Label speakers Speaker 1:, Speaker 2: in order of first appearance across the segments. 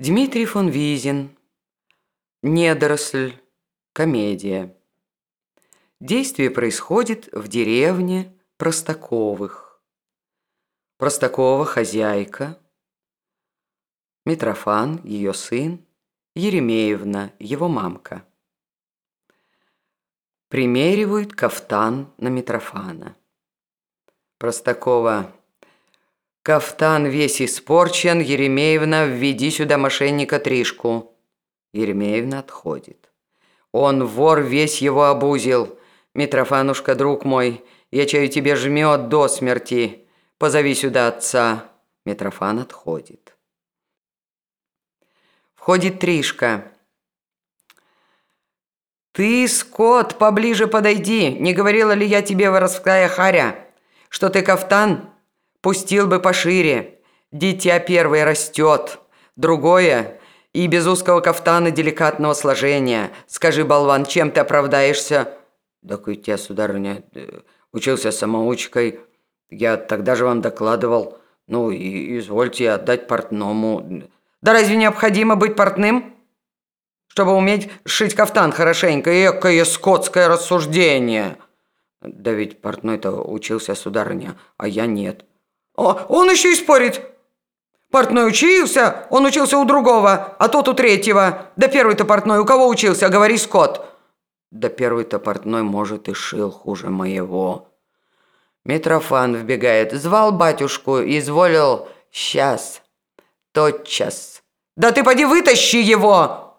Speaker 1: Дмитрий фон Визин. Недоросль. Комедия. Действие происходит в деревне Простаковых. Простакова хозяйка, Митрофан, ее сын, Еремеевна, его мамка. Примеривают кафтан на Митрофана. Простакова Кафтан весь испорчен, Еремеевна, введи сюда мошенника Тришку. Еремеевна отходит. Он вор весь его обузил. Митрофанушка, друг мой, я чаю тебе жмет до смерти. Позови сюда отца. Митрофан отходит. Входит Тришка. «Ты, скот, поближе подойди. Не говорила ли я тебе, воровская харя, что ты кафтан Пустил бы пошире. Дитя первое растет. Другое и без узкого кафтана деликатного сложения. Скажи, болван, чем ты оправдаешься? Так ведь я, сударыня, э, учился самоучкой. Я тогда же вам докладывал. Ну, и извольте отдать портному. Да разве необходимо быть портным? Чтобы уметь шить кафтан хорошенько. Экое скотское рассуждение. Да ведь портной-то учился, сударыня, а я нет. О, он еще и спорит. Портной учился, он учился у другого, а тот у третьего. Да первый-то портной у кого учился, говори, Скотт. Да первый-то портной, может, и шил хуже моего. Митрофан вбегает. Звал батюшку, изволил. Сейчас. Тотчас. Да ты поди вытащи его!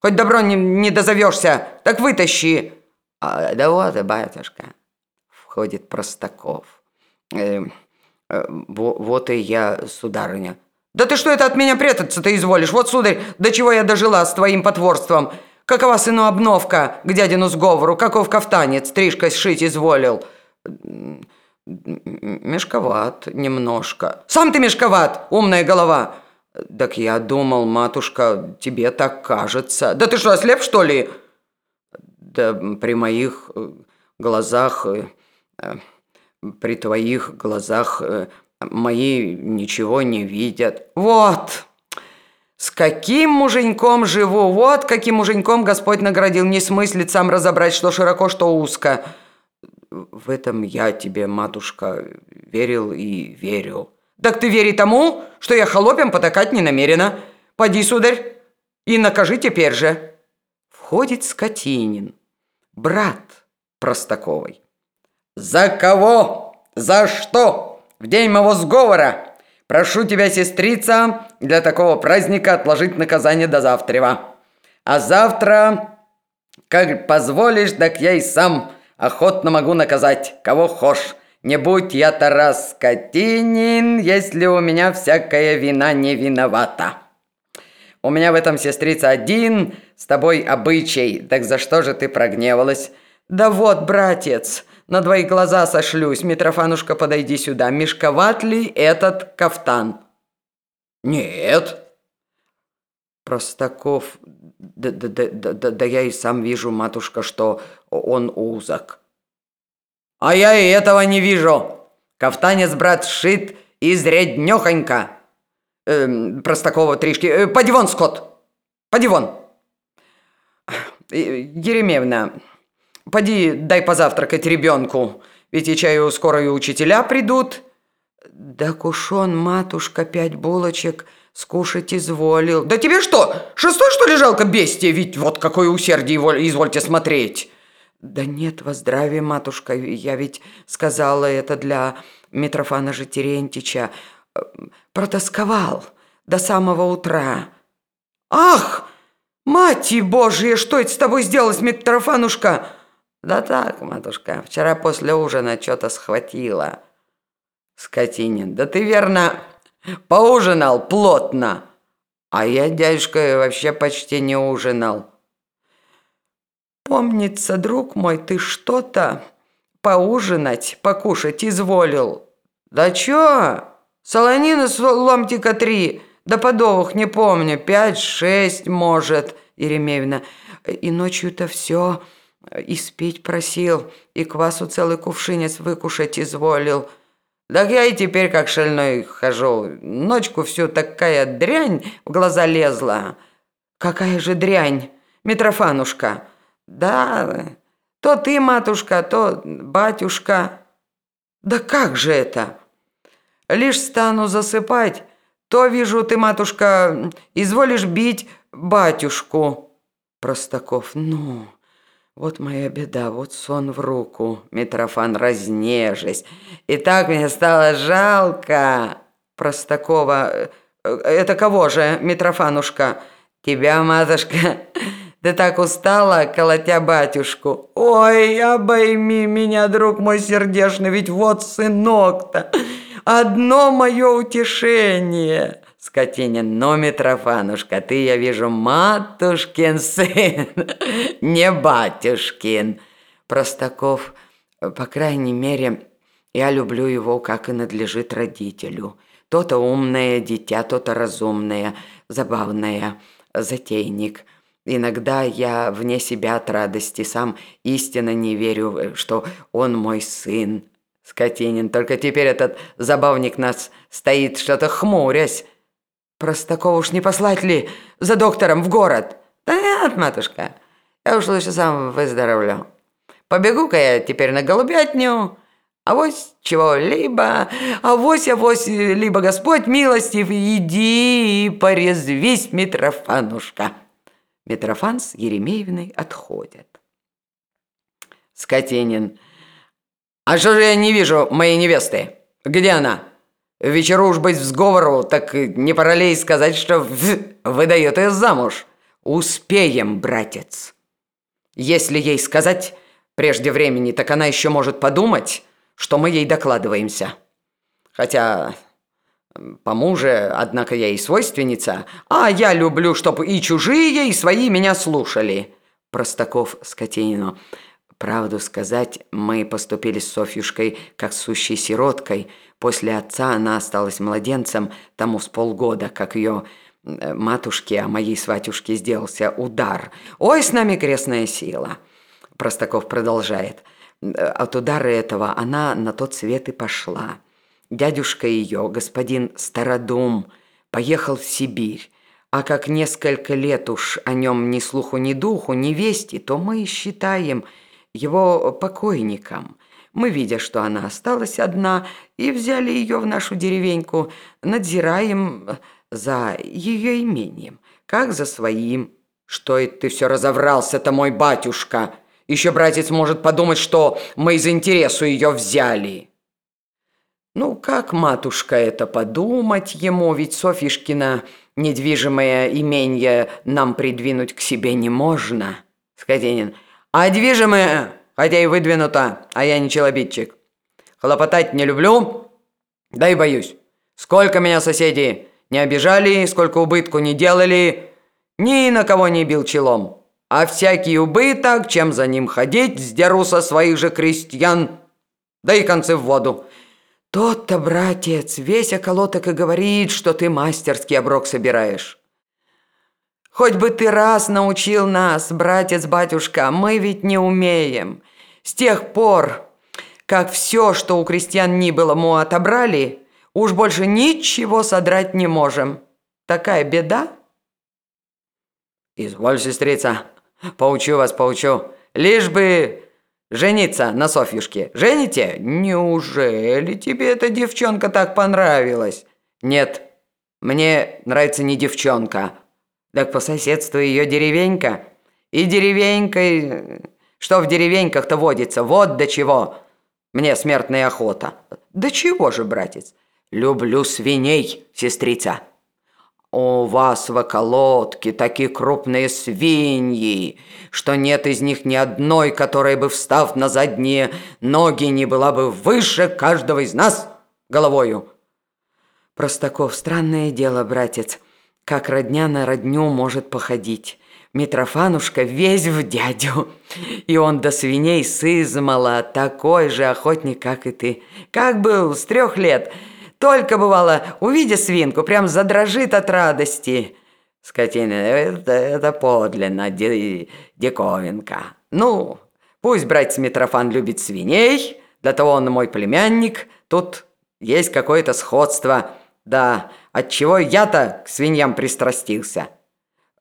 Speaker 1: Хоть добро не, не дозовешься, так вытащи. А, да вот и батюшка. Входит Простаков. Эм... Э, «Вот и я, сударыня». «Да ты что это от меня прятаться-то изволишь? Вот, сударь, до чего я дожила с твоим потворством. Какова сыну обновка к дядину сговору? Каков кафтанец стрижкой сшить изволил?» «Мешковат немножко». «Сам ты мешковат, умная голова!» «Так я думал, матушка, тебе так кажется». «Да ты что, ослеп, что ли?» «Да при моих э, глазах...» э, при твоих глазах э, мои ничего не видят. Вот, с каким муженьком живу, вот каким муженьком Господь наградил, не смыслит сам разобрать, что широко, что узко. В этом я тебе, матушка, верил и верю. Так ты вери тому, что я холопем потакать не намерена. Поди, сударь, и накажи теперь же. Входит Скотинин, брат Простаковой. «За кого? За что? В день моего сговора! Прошу тебя, сестрица, для такого праздника отложить наказание до завтра. А завтра, как позволишь, так я и сам охотно могу наказать, кого хошь. Не будь я Тарас Скотинин, если у меня всякая вина не виновата. У меня в этом, сестрица, один с тобой обычай, так за что же ты прогневалась? Да вот, братец, на твои глаза сошлюсь. Митрофанушка, подойди сюда. Мешковат ли этот кафтан? Нет. Простаков, да, да, да, да, да я и сам вижу, матушка, что он узок. А я и этого не вижу. Кафтанец, брат, сшит изреднёхонько. Эм, Простакова, Тришки. Э, поди вон, Скотт. Поди вон. Еремеевна, Поди, дай позавтракать ребенку, ведь и чаю скоро и учителя придут». «Да кушон, матушка, пять булочек скушать изволил». «Да тебе что, шестой, что ли, жалко бестия? Ведь вот какое усердие, извольте смотреть». «Да нет, во здравие, матушка, я ведь сказала это для Митрофана же Терентича. Протасковал до самого утра». «Ах, мать божья, что это с тобой сделалось, Митрофанушка?» «Да так, матушка, вчера после ужина что-то схватило». «Скотинин, да ты верно поужинал плотно, а я, дядюшка, вообще почти не ужинал». «Помнится, друг мой, ты что-то поужинать, покушать изволил». «Да чё? Солонина с ломтика три, да подовых не помню, пять-шесть, может». Еремеевна, и ночью-то все и спить просил, и квасу целый кувшинец выкушать изволил. Так я и теперь как шальной хожу. Ночку всю такая дрянь в глаза лезла.
Speaker 2: Какая же дрянь, Митрофанушка.
Speaker 1: Да, то ты, матушка, то батюшка.
Speaker 2: Да как же это?
Speaker 1: Лишь стану засыпать, то вижу, ты, матушка, изволишь бить батюшку.
Speaker 2: Простаков, ну... Вот моя беда, вот сон в руку. Митрофан разнежись. И так мне стало жалко.
Speaker 1: Простакова, э, это кого же, Митрофанушка?
Speaker 2: Тебя, матушка, ты так устала, колотя батюшку.
Speaker 1: Ой, обойми меня, друг мой сердечный, ведь вот сынок-то. Одно мое утешение.
Speaker 2: Скотинин, но, Митрофанушка, ты, я вижу, матушкин сын, не батюшкин. Простаков, по крайней мере, я люблю его, как и надлежит родителю. То-то умное дитя, то-то разумное, забавное, затейник. Иногда я вне себя от радости, сам истинно не верю, что он мой сын. Скотинин, только теперь этот забавник нас стоит что-то хмурясь.
Speaker 1: Простакова уж не послать ли за доктором в город?
Speaker 2: Да нет, матушка, я уж лучше сам выздоровлю. Побегу-ка я теперь на голубятню, авось чего-либо, авось, авось, либо Господь милостив, иди и порезвись, Митрофанушка. Митрофан с Еремеевной отходят.
Speaker 1: Скотинин. А что же я не вижу моей невесты? Где она? Вечеру уж быть в сговору, так не пора сказать, что выдает ее замуж? Успеем, братец. Если ей сказать прежде времени, так она еще может подумать, что мы ей докладываемся. Хотя по муже, однако я и свойственница, а я люблю, чтобы и чужие, и свои меня слушали.
Speaker 2: Простаков Скотинину. Правду сказать, мы поступили с Софьюшкой как сущей сироткой. После отца она осталась младенцем тому с полгода, как ее э, матушке, а моей сватюшке сделался удар. Ой, с нами крестная сила. Простаков продолжает. От удара этого она на тот свет и пошла. Дядюшка ее, господин Стародум, поехал в Сибирь. А как несколько лет уж о нем ни слуху, ни духу, ни вести, то мы считаем – его покойником. Мы, видя, что она осталась одна, и взяли ее в нашу деревеньку, надзираем за ее имением, как за своим.
Speaker 1: Что это ты все разоврался-то, мой батюшка? Еще братец может подумать, что мы из интересу ее взяли.
Speaker 2: Ну, как, матушка, это подумать ему, ведь Софишкина недвижимое имение нам придвинуть к себе не можно.
Speaker 1: Скотинин – а движимое, хотя и выдвинуто, а я не челобитчик. Хлопотать не люблю, да и боюсь. Сколько меня соседи не обижали, сколько убытку не делали, ни на кого не бил челом. А всякий убыток, чем за ним ходить, сдеру со своих же крестьян, да и концы в воду.
Speaker 2: Тот-то, братец, весь околоток и говорит, что ты мастерский оброк собираешь. Хоть бы ты раз научил нас, братец-батюшка, мы ведь не умеем. С тех пор, как все, что у крестьян ни было, мы отобрали, уж больше ничего содрать не можем. Такая беда.
Speaker 1: Изволь, сестрица, поучу вас, поучу. Лишь бы жениться на Софьюшке. Жените? Неужели тебе эта девчонка так понравилась? Нет, мне нравится не девчонка, так по соседству ее деревенька. И деревенькой... Что в деревеньках-то водится? Вот до чего. Мне смертная охота. Да чего же, братец? Люблю свиней, сестрица. У вас в околотке такие крупные свиньи, что нет из них ни одной, которая бы, встав на задние ноги, не была бы выше каждого из нас головою.
Speaker 2: Простаков, странное дело, братец как родня на родню может походить. Митрофанушка весь в дядю, и он до свиней сызмала, такой же охотник, как и ты. Как был с трех лет, только бывало, увидя свинку, прям задрожит от радости.
Speaker 1: Скотина, это, это подлинно ди, диковинка. Ну, пусть братец Митрофан любит свиней, для того он мой племянник, тут Есть какое-то сходство. Да, отчего я-то к свиньям пристрастился.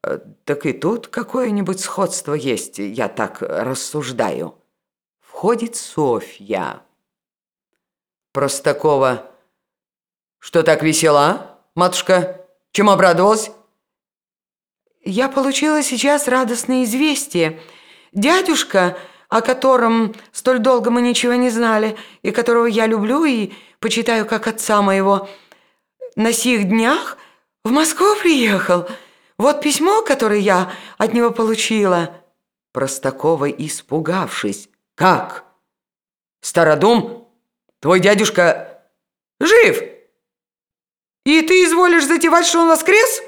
Speaker 2: Э, так и тут какое-нибудь сходство есть, я так рассуждаю. Входит Софья.
Speaker 1: Простакова. Что так весела, матушка? Чем обрадовалась?
Speaker 3: Я получила сейчас радостное известие. Дядюшка, о котором столь долго мы ничего не знали, и которого я люблю и почитаю как отца моего, на сих днях в Москву приехал. Вот письмо, которое я от него получила».
Speaker 2: Простакова, испугавшись.
Speaker 1: «Как? Стародум? Твой дядюшка жив? И ты изволишь затевать, что он воскрес?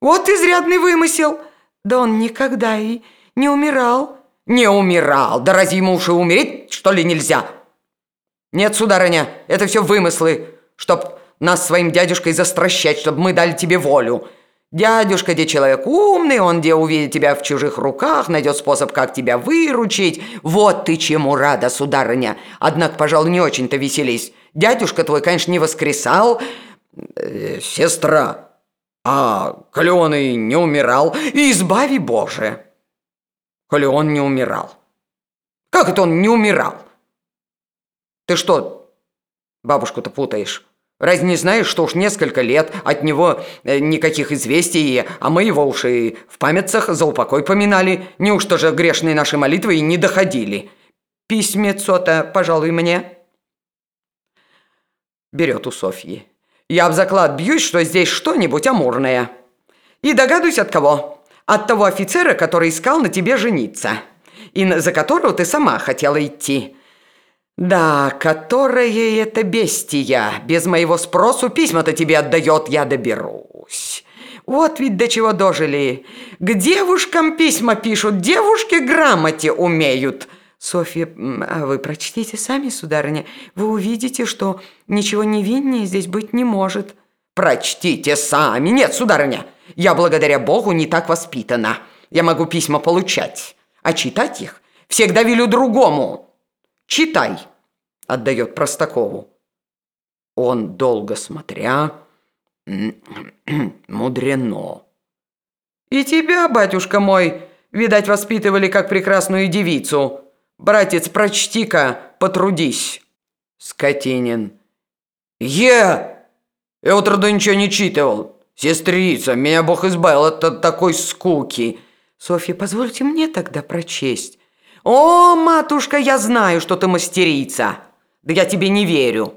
Speaker 1: Вот изрядный вымысел!»
Speaker 3: «Да он никогда и не умирал».
Speaker 1: «Не умирал? Да разве ему уж и умереть, что ли, нельзя?» «Нет, сударыня, это все вымыслы, чтоб нас своим дядюшкой застращать, чтобы мы дали тебе волю. Дядюшка, где человек умный, он где увидит тебя в чужих руках, найдет способ, как тебя выручить. Вот ты чему рада, сударыня. Однако, пожалуй, не очень-то веселись. Дядюшка твой, конечно, не воскресал. Э, сестра, а коли он и не умирал, избави Боже. Коли он не умирал. Как это он не умирал? Ты что, бабушку-то путаешь? Разве не знаешь, что уж несколько лет от него э, никаких известий, а мы его уж и в памятцах за упокой поминали? Неужто же грешные наши молитвы и не доходили? Письмецо-то, пожалуй, мне?» Берет у Софьи. «Я в заклад бьюсь, что здесь что-нибудь амурное. И догадываюсь от кого? От того офицера, который искал на тебе жениться, и за которого ты сама хотела идти». «Да, которая это бестия. Без моего спросу письма-то тебе отдает, я доберусь. Вот ведь до чего дожили. К девушкам письма пишут, девушки грамоте умеют».
Speaker 3: «Софья, а вы прочтите сами, сударыня. Вы увидите, что ничего невиннее здесь быть не может».
Speaker 1: «Прочтите сами. Нет, сударыня, я благодаря Богу не так воспитана. Я могу письма получать, а читать их всегда велю другому». Читай!» – отдает Простакову. Он, долго смотря, мудрено. «И тебя, батюшка мой, видать, воспитывали как прекрасную девицу. Братец, прочти-ка, потрудись!» Скотинин. «Я! Я утро ничего не читывал. Сестрица, меня Бог избавил от такой скуки!»
Speaker 3: «Софья, позвольте мне тогда прочесть».
Speaker 1: «О, матушка, я знаю, что ты мастерица! Да я тебе не верю!»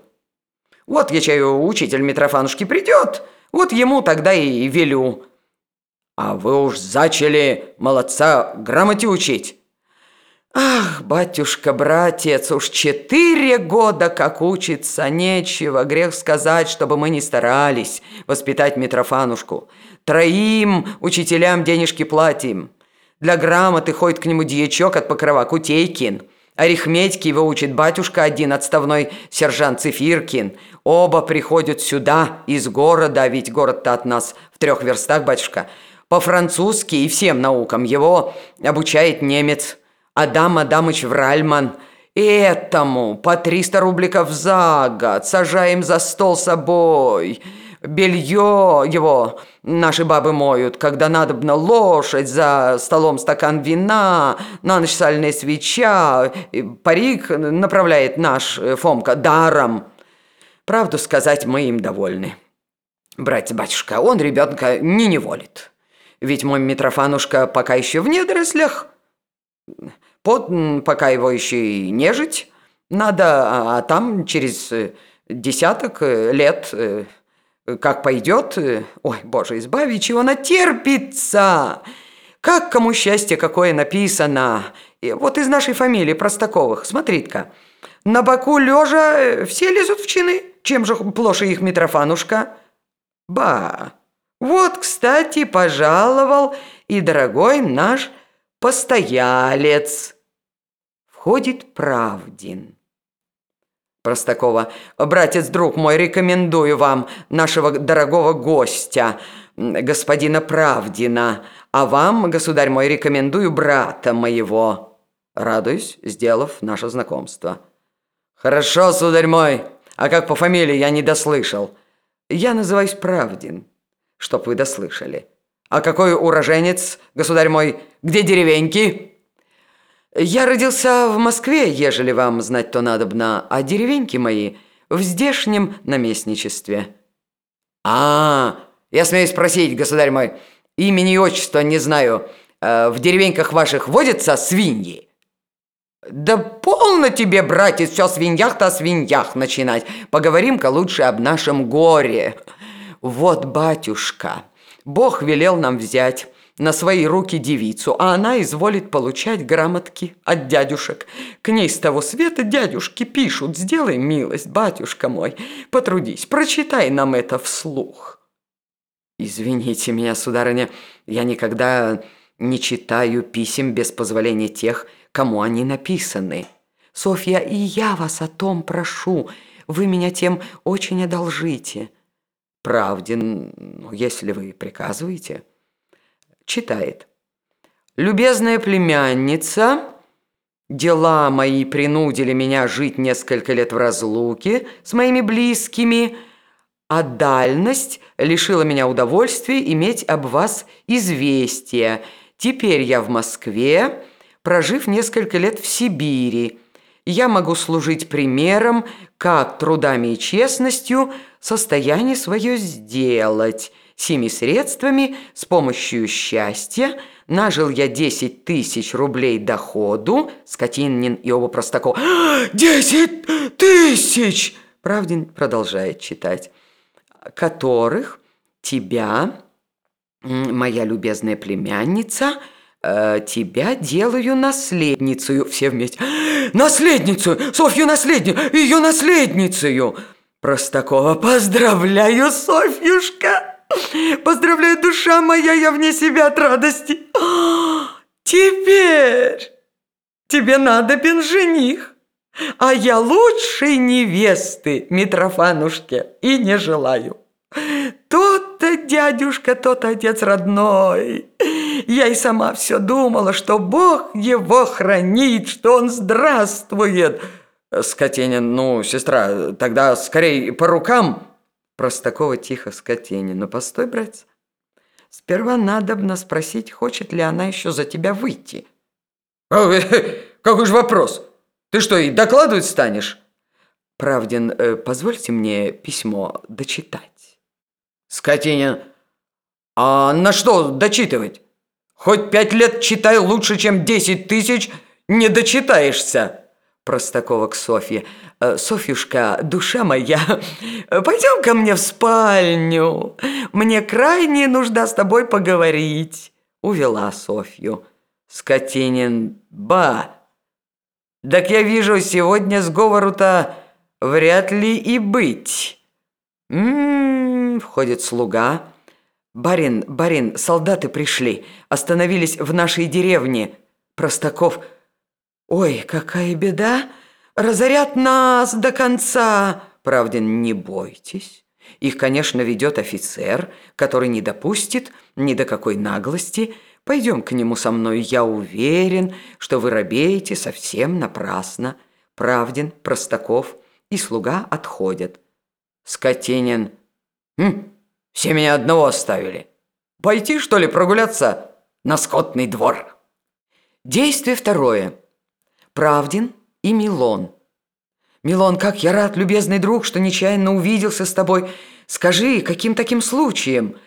Speaker 1: «Вот, чаю, учитель Митрофанушки придет, вот ему тогда и велю». «А вы уж зачали молодца грамоте учить?» «Ах, батюшка, братец, уж четыре года как учится, нечего, грех сказать, чтобы мы не старались воспитать Митрофанушку. Троим учителям денежки платим». Для грамоты ходит к нему дьячок от покрова Кутейкин. Арифметики его учит батюшка один, отставной сержант Цифиркин. Оба приходят сюда, из города, ведь город-то от нас в трех верстах, батюшка. По-французски и всем наукам его обучает немец Адам Адамыч Вральман. Этому по 300 рубликов за год сажаем за стол собой. Белье его наши бабы моют, когда надобно лошадь, за столом стакан вина, на ночь сальная свеча, парик направляет наш э, Фомка даром. Правду сказать, мы им довольны. Братец-батюшка, он ребенка не неволит. Ведь мой Митрофанушка пока еще в недорослях, под, пока его еще и нежить надо, а, а там через э, десяток э, лет как пойдет, э, ой, боже, избави, чего она терпится. Как кому счастье какое написано. И вот из нашей фамилии Простаковых, смотрите-ка. На боку лежа э, все лезут в чины. Чем же плоше их Митрофанушка? Ба, вот, кстати, пожаловал и дорогой наш постоялец. Входит Правдин. Простакова. «Братец, друг мой, рекомендую вам нашего дорогого гостя, господина Правдина, а вам, государь мой, рекомендую брата моего». Радуюсь, сделав наше знакомство. «Хорошо, сударь мой, А как по фамилии я не дослышал. Я называюсь Правдин, чтоб вы дослышали. А какой уроженец, государь мой? Где деревеньки? Я родился в Москве, ежели вам знать то надобно, а деревеньки мои в здешнем наместничестве. А, я смею спросить, государь мой, имени и отчества не знаю. Э, в деревеньках ваших водятся свиньи? «Да полно тебе, братец, все о свиньях-то о свиньях начинать. Поговорим-ка лучше об нашем горе. Вот, батюшка, Бог велел нам взять на свои руки девицу, а она изволит получать грамотки от дядюшек. К ней с того света дядюшки пишут, сделай милость, батюшка мой, потрудись, прочитай нам это вслух». «Извините меня, сударыня, я никогда не читаю писем без позволения тех, кому они написаны. Софья, и я вас о том прошу, вы меня тем очень одолжите. Правдин, ну, если вы приказываете. Читает. Любезная племянница, дела мои принудили меня жить несколько лет в разлуке с моими близкими, а дальность лишила меня удовольствия иметь об вас известие. Теперь я в Москве, прожив несколько лет в Сибири. Я могу служить примером, как трудами и честностью состояние свое сделать. Сими средствами, с помощью счастья, нажил я 10 тысяч рублей доходу, Скотинин и оба Простакова. «Десять тысяч!» Правдин продолжает читать. «Которых тебя, моя любезная племянница, — э, тебя делаю наследницею. Все вместе. Наследницу! Софью наследницу! Ее наследницею! Простакова, поздравляю, Софьюшка! Поздравляю, душа моя, я вне себя от радости. Теперь тебе надобен жених, а я лучшей невесты Митрофанушке и не желаю. Тот-то дядюшка, тот отец родной. Я и сама все думала, что Бог его хранит, что он здравствует. Скотенин, ну, сестра, тогда скорей по рукам. Простакова тихо Скотенин. Ну, постой, братец. Сперва надобно спросить, хочет ли она еще за тебя выйти. Какой же вопрос? Ты что, и докладывать станешь? Правдин, э, позвольте мне письмо дочитать. Скотинин, а на что дочитывать? Хоть пять лет читай лучше, чем десять тысяч, не дочитаешься. Простакова к Софье. «Э, «Софьюшка, душа моя, пойдем ко мне в спальню. Мне крайне нужда с тобой поговорить». Увела Софью. Скотинин. «Ба! Так я вижу, сегодня сговору-то вряд ли и быть». «М-м-м», входит слуга. «Барин, барин, солдаты пришли, остановились в нашей деревне». Простаков. «Ой, какая беда! Разорят нас до конца!» Правдин, не бойтесь. Их, конечно, ведет офицер, который не допустит ни до какой наглости. Пойдем к нему со мной, я уверен, что вы робеете совсем напрасно. Правдин, Простаков и слуга отходят. Скотинин. Хм, все меня одного оставили. Пойти, что ли, прогуляться на скотный двор? Действие второе. Правдин и Милон. Милон, как я рад, любезный друг, что нечаянно увиделся с тобой. Скажи, каким таким случаем?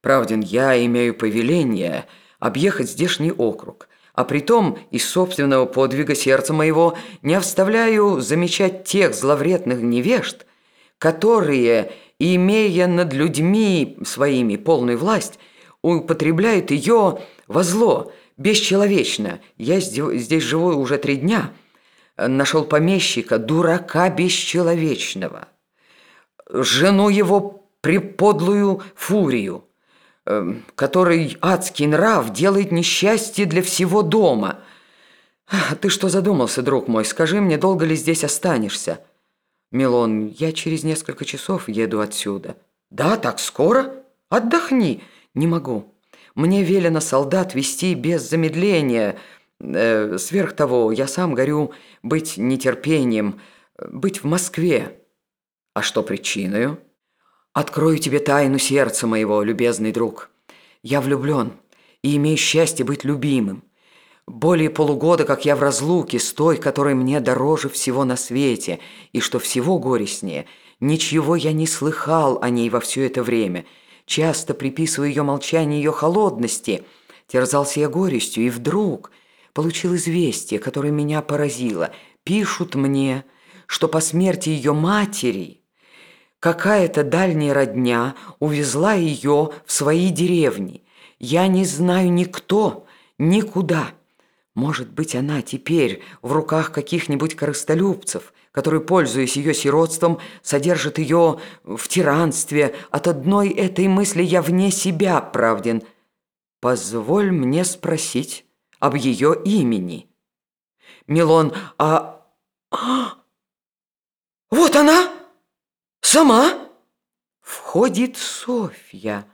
Speaker 1: Правдин, я имею повеление объехать здешний округ, а притом из собственного подвига сердца моего не оставляю замечать тех зловредных невежд, которые имея над людьми своими полную власть, употребляют ее во зло, бесчеловечно. Я здесь живу уже три дня. Нашел помещика, дурака бесчеловечного. Жену его приподлую фурию, эм, который адский нрав делает несчастье для всего дома. Ты что задумался, друг мой? Скажи мне, долго ли здесь останешься?» «Милон, я через несколько часов еду отсюда». «Да, так скоро? Отдохни». «Не могу. Мне велено солдат вести без замедления. Э, сверх того, я сам горю быть нетерпением, быть в Москве». А что причиною?
Speaker 2: Открою тебе тайну сердца моего, любезный друг. Я влюблен и имею счастье быть любимым. Более полугода, как я в разлуке с той, которая мне дороже всего на свете, и что всего горестнее, ничего я не слыхал о ней во все это время. Часто приписываю ее молчание ее холодности. Терзался я горестью, и вдруг получил известие, которое меня поразило. Пишут мне, что по смерти ее матери какая-то дальняя родня увезла ее в свои деревни. Я не знаю никто, никуда. Может быть, она теперь в руках каких-нибудь корыстолюбцев, которые, пользуясь ее сиротством, содержат ее в тиранстве. От одной этой мысли я вне себя правден. Позволь мне спросить об ее имени. Милон, а... а... Вот она! Сама! Входит Софья.